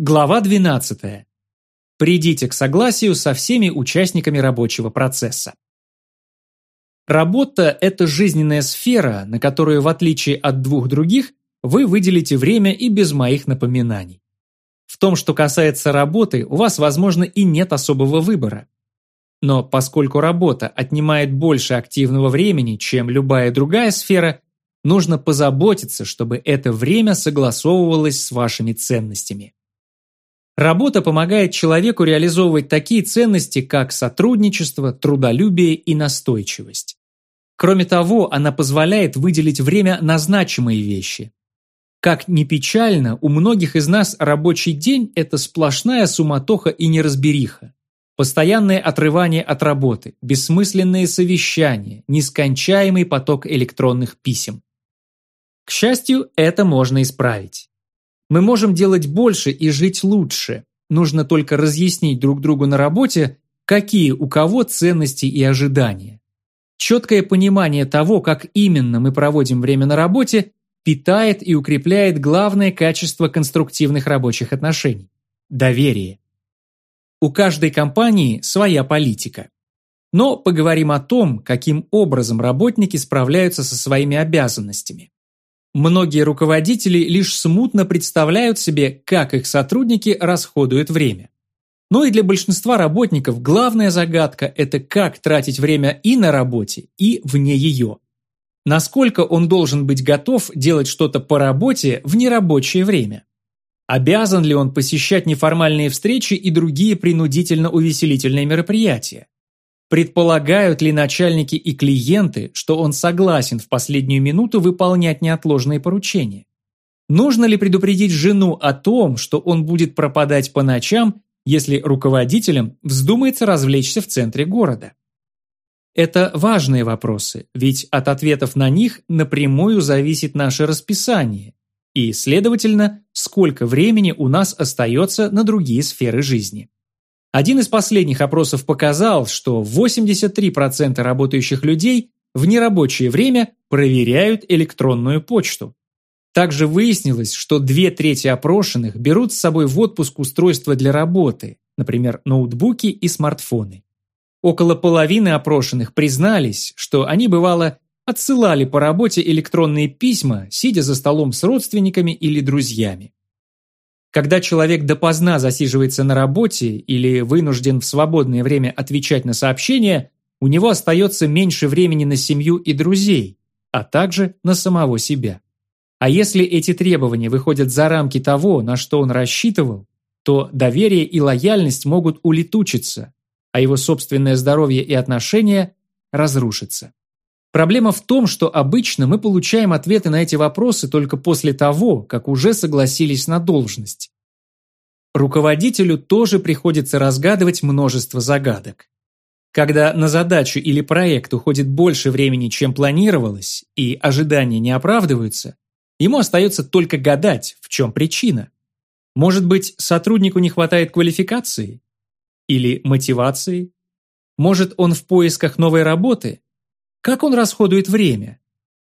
Глава 12. Придите к согласию со всеми участниками рабочего процесса. Работа – это жизненная сфера, на которую, в отличие от двух других, вы выделите время и без моих напоминаний. В том, что касается работы, у вас, возможно, и нет особого выбора. Но поскольку работа отнимает больше активного времени, чем любая другая сфера, нужно позаботиться, чтобы это время согласовывалось с вашими ценностями. Работа помогает человеку реализовывать такие ценности, как сотрудничество, трудолюбие и настойчивость. Кроме того, она позволяет выделить время на значимые вещи. Как ни печально, у многих из нас рабочий день – это сплошная суматоха и неразбериха. Постоянное отрывание от работы, бессмысленные совещания, нескончаемый поток электронных писем. К счастью, это можно исправить. Мы можем делать больше и жить лучше. Нужно только разъяснить друг другу на работе, какие у кого ценности и ожидания. Четкое понимание того, как именно мы проводим время на работе, питает и укрепляет главное качество конструктивных рабочих отношений – доверие. У каждой компании своя политика. Но поговорим о том, каким образом работники справляются со своими обязанностями. Многие руководители лишь смутно представляют себе, как их сотрудники расходуют время. Но и для большинства работников главная загадка – это как тратить время и на работе, и вне ее. Насколько он должен быть готов делать что-то по работе в нерабочее время? Обязан ли он посещать неформальные встречи и другие принудительно-увеселительные мероприятия? Предполагают ли начальники и клиенты, что он согласен в последнюю минуту выполнять неотложные поручения? Нужно ли предупредить жену о том, что он будет пропадать по ночам, если руководителям вздумается развлечься в центре города? Это важные вопросы, ведь от ответов на них напрямую зависит наше расписание и, следовательно, сколько времени у нас остается на другие сферы жизни. Один из последних опросов показал, что 83% работающих людей в нерабочее время проверяют электронную почту. Также выяснилось, что две трети опрошенных берут с собой в отпуск устройства для работы, например, ноутбуки и смартфоны. Около половины опрошенных признались, что они, бывало, отсылали по работе электронные письма, сидя за столом с родственниками или друзьями. Когда человек допоздна засиживается на работе или вынужден в свободное время отвечать на сообщения, у него остается меньше времени на семью и друзей, а также на самого себя. А если эти требования выходят за рамки того, на что он рассчитывал, то доверие и лояльность могут улетучиться, а его собственное здоровье и отношения разрушатся. Проблема в том, что обычно мы получаем ответы на эти вопросы только после того, как уже согласились на должность. Руководителю тоже приходится разгадывать множество загадок. Когда на задачу или проект уходит больше времени, чем планировалось, и ожидания не оправдываются, ему остается только гадать, в чем причина. Может быть, сотруднику не хватает квалификации? Или мотивации? Может, он в поисках новой работы? Как он расходует время?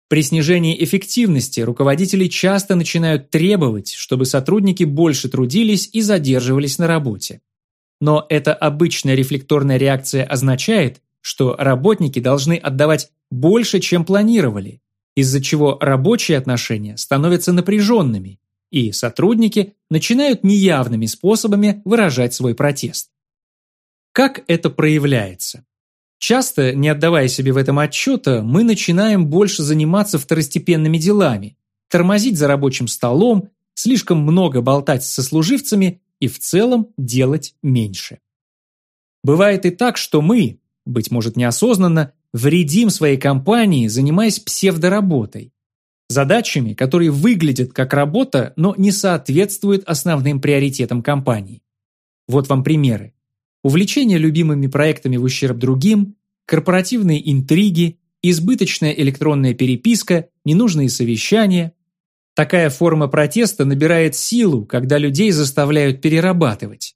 При снижении эффективности руководители часто начинают требовать, чтобы сотрудники больше трудились и задерживались на работе. Но эта обычная рефлекторная реакция означает, что работники должны отдавать больше, чем планировали, из-за чего рабочие отношения становятся напряженными, и сотрудники начинают неявными способами выражать свой протест. Как это проявляется? Часто, не отдавая себе в этом отчета, мы начинаем больше заниматься второстепенными делами, тормозить за рабочим столом, слишком много болтать со служивцами и в целом делать меньше. Бывает и так, что мы, быть может неосознанно, вредим своей компании, занимаясь псевдоработой. Задачами, которые выглядят как работа, но не соответствуют основным приоритетам компании. Вот вам примеры увлечение любимыми проектами в ущерб другим, корпоративные интриги, избыточная электронная переписка, ненужные совещания. Такая форма протеста набирает силу, когда людей заставляют перерабатывать.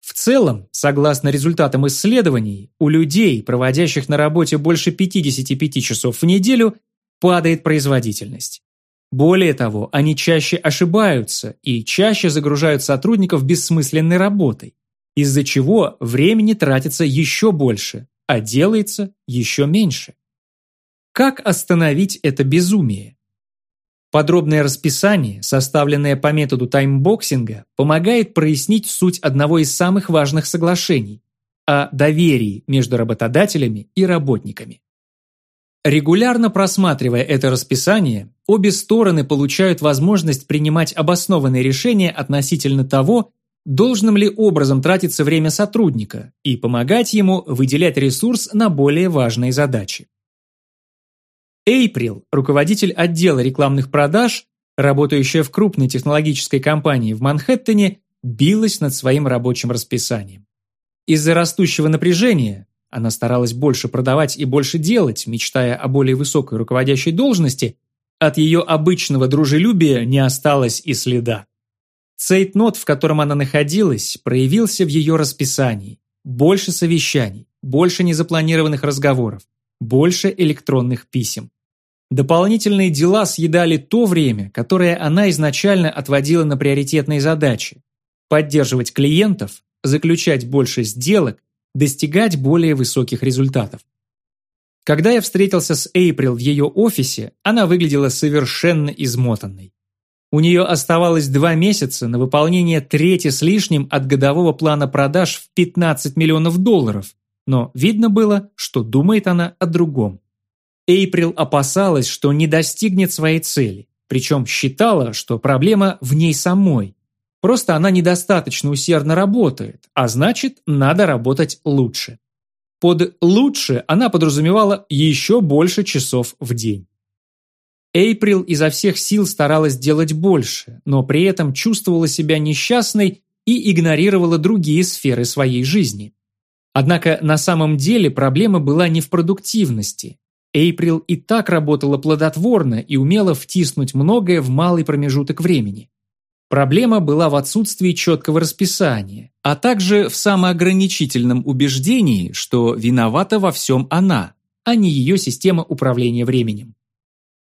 В целом, согласно результатам исследований, у людей, проводящих на работе больше 55 часов в неделю, падает производительность. Более того, они чаще ошибаются и чаще загружают сотрудников бессмысленной работой, из-за чего времени тратится еще больше, а делается еще меньше. Как остановить это безумие? Подробное расписание, составленное по методу таймбоксинга, помогает прояснить суть одного из самых важных соглашений – о доверии между работодателями и работниками. Регулярно просматривая это расписание, обе стороны получают возможность принимать обоснованные решения относительно того, должным ли образом тратиться время сотрудника и помогать ему выделять ресурс на более важные задачи. Эйприл, руководитель отдела рекламных продаж, работающая в крупной технологической компании в Манхэттене, билась над своим рабочим расписанием. Из-за растущего напряжения она старалась больше продавать и больше делать, мечтая о более высокой руководящей должности, от ее обычного дружелюбия не осталось и следа. Цейтнот, в котором она находилась, проявился в ее расписании. Больше совещаний, больше незапланированных разговоров, больше электронных писем. Дополнительные дела съедали то время, которое она изначально отводила на приоритетные задачи. Поддерживать клиентов, заключать больше сделок, достигать более высоких результатов. Когда я встретился с Эйприл в ее офисе, она выглядела совершенно измотанной. У нее оставалось два месяца на выполнение трети с лишним от годового плана продаж в 15 миллионов долларов, но видно было, что думает она о другом. Эйприл опасалась, что не достигнет своей цели, причем считала, что проблема в ней самой. Просто она недостаточно усердно работает, а значит, надо работать лучше. Под «лучше» она подразумевала еще больше часов в день. Эйприл изо всех сил старалась делать больше, но при этом чувствовала себя несчастной и игнорировала другие сферы своей жизни. Однако на самом деле проблема была не в продуктивности. Эйприл и так работала плодотворно и умела втиснуть многое в малый промежуток времени. Проблема была в отсутствии четкого расписания, а также в самоограничительном убеждении, что виновата во всем она, а не ее система управления временем.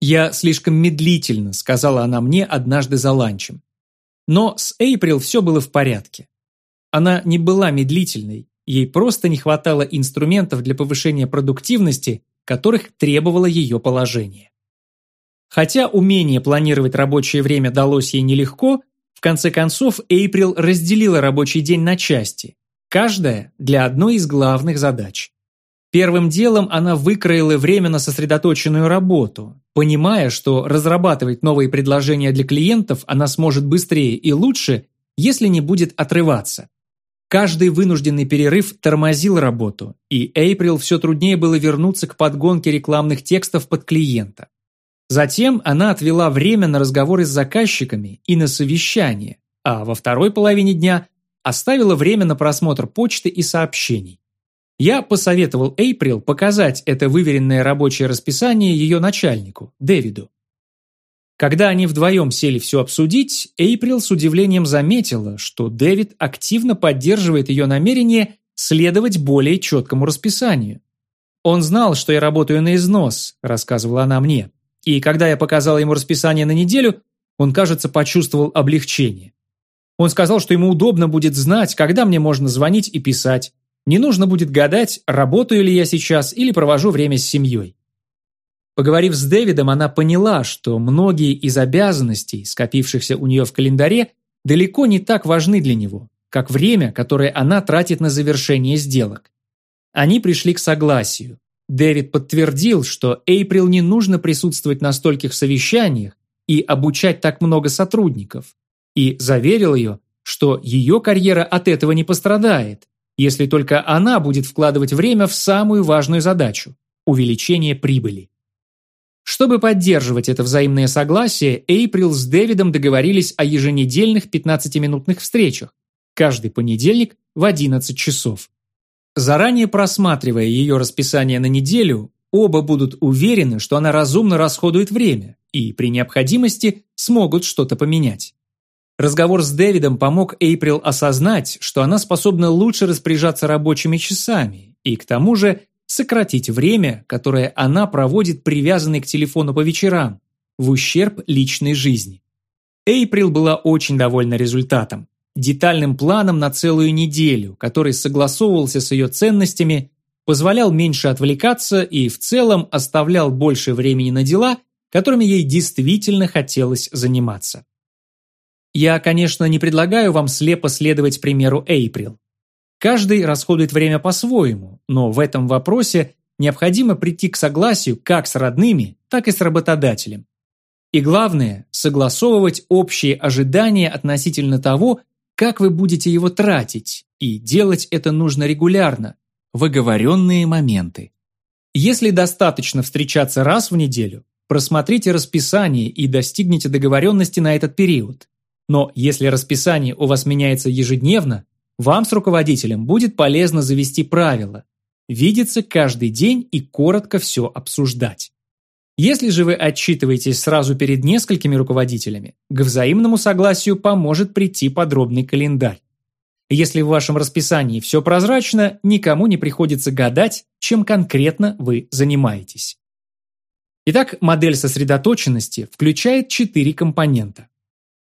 «Я слишком медлительно», — сказала она мне однажды за ланчем. Но с Эйприл все было в порядке. Она не была медлительной, Ей просто не хватало инструментов для повышения продуктивности, которых требовало ее положение. Хотя умение планировать рабочее время далось ей нелегко, в конце концов Эйприл разделила рабочий день на части, каждая для одной из главных задач. Первым делом она выкроила время на сосредоточенную работу, понимая, что разрабатывать новые предложения для клиентов она сможет быстрее и лучше, если не будет отрываться. Каждый вынужденный перерыв тормозил работу, и Эйприл все труднее было вернуться к подгонке рекламных текстов под клиента. Затем она отвела время на разговоры с заказчиками и на совещание, а во второй половине дня оставила время на просмотр почты и сообщений. Я посоветовал Эйприл показать это выверенное рабочее расписание ее начальнику, Дэвиду. Когда они вдвоем сели все обсудить, Эйприл с удивлением заметила, что Дэвид активно поддерживает ее намерение следовать более четкому расписанию. «Он знал, что я работаю на износ», – рассказывала она мне. «И когда я показала ему расписание на неделю, он, кажется, почувствовал облегчение. Он сказал, что ему удобно будет знать, когда мне можно звонить и писать. Не нужно будет гадать, работаю ли я сейчас или провожу время с семьей. Поговорив с Дэвидом, она поняла, что многие из обязанностей, скопившихся у нее в календаре, далеко не так важны для него, как время, которое она тратит на завершение сделок. Они пришли к согласию. Дэвид подтвердил, что Эйприл не нужно присутствовать на стольких совещаниях и обучать так много сотрудников, и заверил ее, что ее карьера от этого не пострадает, если только она будет вкладывать время в самую важную задачу – увеличение прибыли. Чтобы поддерживать это взаимное согласие, Эйприл с Дэвидом договорились о еженедельных 15-минутных встречах, каждый понедельник в 11 часов. Заранее просматривая ее расписание на неделю, оба будут уверены, что она разумно расходует время и при необходимости смогут что-то поменять. Разговор с Дэвидом помог Эйприл осознать, что она способна лучше распоряжаться рабочими часами и к тому же сократить время, которое она проводит привязанной к телефону по вечерам, в ущерб личной жизни. Эйприл была очень довольна результатом, детальным планом на целую неделю, который согласовывался с ее ценностями, позволял меньше отвлекаться и в целом оставлял больше времени на дела, которыми ей действительно хотелось заниматься. Я, конечно, не предлагаю вам слепо следовать примеру Эйприл. Каждый расходует время по-своему, но в этом вопросе необходимо прийти к согласию как с родными, так и с работодателем. И главное – согласовывать общие ожидания относительно того, как вы будете его тратить, и делать это нужно регулярно, в оговоренные моменты. Если достаточно встречаться раз в неделю, просмотрите расписание и достигните договоренности на этот период. Но если расписание у вас меняется ежедневно, вам с руководителем будет полезно завести правила, видеться каждый день и коротко все обсуждать. Если же вы отчитываетесь сразу перед несколькими руководителями, к взаимному согласию поможет прийти подробный календарь. Если в вашем расписании все прозрачно, никому не приходится гадать, чем конкретно вы занимаетесь. Итак, модель сосредоточенности включает четыре компонента.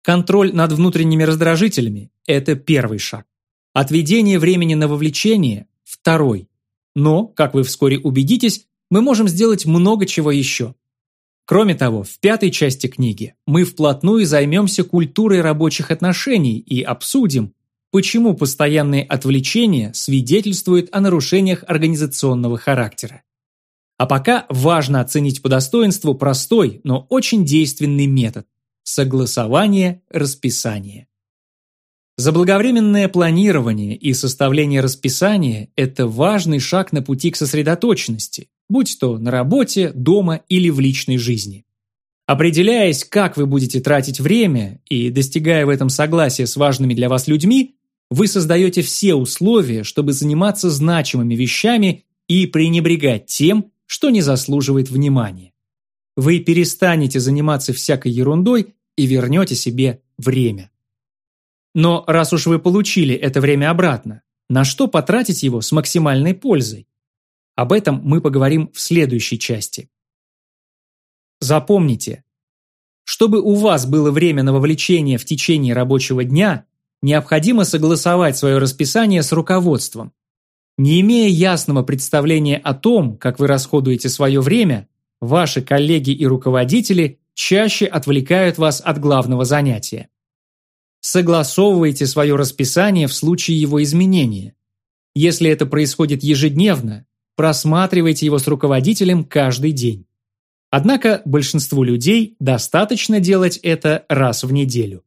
Контроль над внутренними раздражителями – это первый шаг. Отведение времени на вовлечение – второй. Но, как вы вскоре убедитесь, мы можем сделать много чего еще. Кроме того, в пятой части книги мы вплотную займемся культурой рабочих отношений и обсудим, почему постоянные отвлечения свидетельствуют о нарушениях организационного характера. А пока важно оценить по достоинству простой, но очень действенный метод согласование расписания. Заблаговременное планирование и составление расписания – это важный шаг на пути к сосредоточенности, будь то на работе, дома или в личной жизни. Определяясь, как вы будете тратить время и достигая в этом согласия с важными для вас людьми, вы создаете все условия, чтобы заниматься значимыми вещами и пренебрегать тем, что не заслуживает внимания. Вы перестанете заниматься всякой ерундой и вернете себе время. Но раз уж вы получили это время обратно, на что потратить его с максимальной пользой? Об этом мы поговорим в следующей части. Запомните, чтобы у вас было время на вовлечение в течение рабочего дня, необходимо согласовать свое расписание с руководством. Не имея ясного представления о том, как вы расходуете свое время, ваши коллеги и руководители чаще отвлекают вас от главного занятия. Согласовывайте свое расписание в случае его изменения. Если это происходит ежедневно, просматривайте его с руководителем каждый день. Однако большинству людей достаточно делать это раз в неделю.